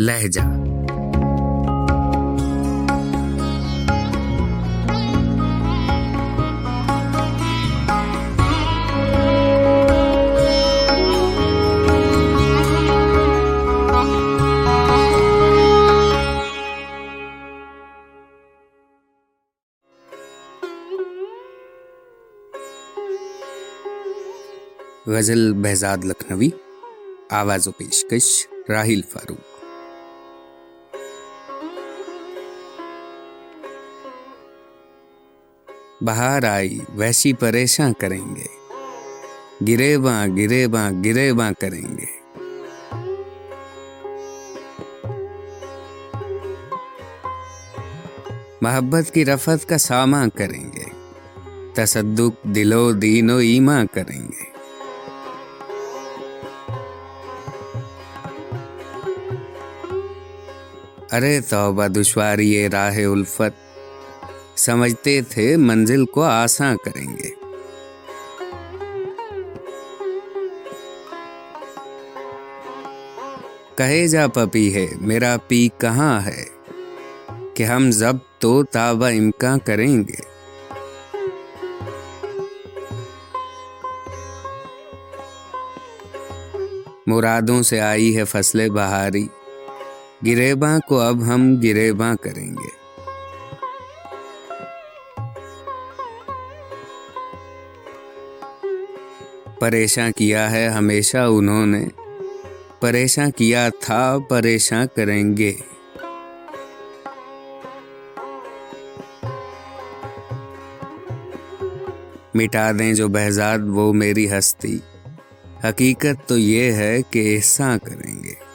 لہجہ۔ غزل بہزاد لکھنوی آواز و پیشکش راہیل فاروق۔ بہار آئی، ویسی پریشاں کریں گے۔ گرے باں گرے باں گرے باں کریں گے۔ محبت کی رفت کا ساماں کریں گے۔ تصدق، دلو، دین و ایماں کریں گے۔ ارے توبہ دشواری، راہ الفت سمجھتے تھے منزل کو آساں کریں گے۔ کہے جا پپی ہے، میرا پی کہاں ہے؟ کہ ہم ضبط تو تابہ امکان کریں گے۔ مرادوں سے آئی ہے فصل بہاری۔ گریباں کو اب ہم گریباں کریں گے۔ پریشاں کیا ہے ہمیشہ انہوں نے۔ پریشاں کیا تھا پریشاں کریں گے۔ مٹا دیں جو بہزاد وہ میری ہستی۔ حقیقت تو یہ ہے کہ احساں کریں گے۔